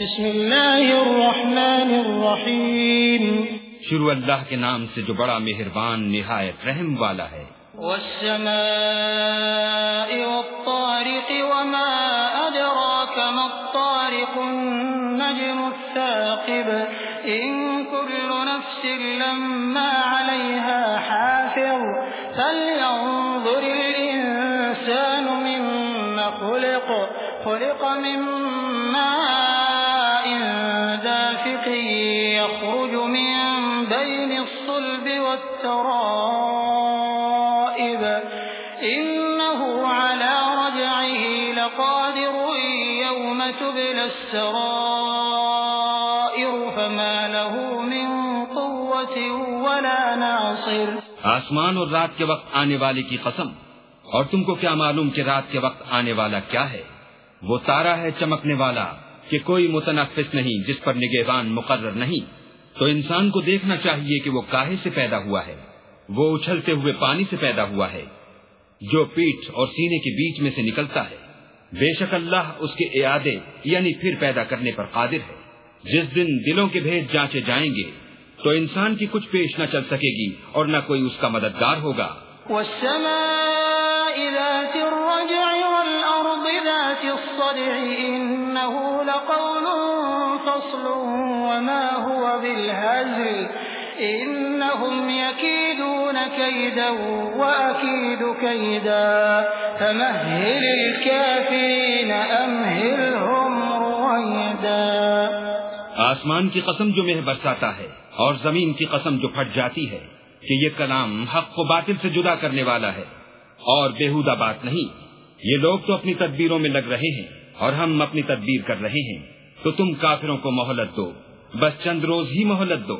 بسم اللہ الرحمن الرحیم۔ شروع اللہ کے نام سے جو بڑا مہربان نہایت رحم والا ہے۔ والسماء والطارق وما أدراك ما الطارق النجم الثاقب۔ إن كل نفس لما عليها حافظ۔ فلينظر الإنسان مما خلق خلق من الصلب والترائب. إنه على رجعه لقادر يوم تبل السرائر فما له من قوة ولا ناصر. آسمان اور رات کے وقت آنے والے کی قسم. اور تم کو کیا معلوم کہ رات کے وقت آنے والا کیا ہے؟ وہ تارا ہے چمکنے والا کہ کوئی متنفس نہیں جس پر نگہبان مقرر نہیں۔ تو انسان کو دیکھنا چاہیے کہ وہ کاہے سے پیدا ہوا ہے۔ وہ اچھلتے ہوئے پانی سے پیدا ہوا ہے۔ جو پیٹھ اور سینے کے بیچ میں سے نکلتا ہے۔ بے شک اللہ اس کے اعادے یعنی پھر پیدا کرنے پر قادر ہے۔ جس دن دلوں کے بھید جانچے جائیں گے، تو انسان کی کچھ پیش نہ چل سکے گی اور نہ کوئی اس کا مددگار ہوگا۔ والسماء ذات الرجع والأرض ذات الصدع فصل وما هو بالهزل إنهم يكيدون كيدا وأكيد كيدا فمهل الكافرين أمهلهم رويدا آسمان کی قسم جو مہ برساتا ہے اور زمین کی قسم جو پھٹ جاتی ہے کہ یہ کلام حق کو باطل سے جدا کرنے والا ہے۔ اور بےحدہ بات نہیں، یہ لوگ تو اپنی تدبیروں میں لگ رہے ہیں اور ہم اپنی تدبیر کر رہے ہیں۔ تو تم کافروں کو مہلت دو بس چند روز ہی مہلت دو۔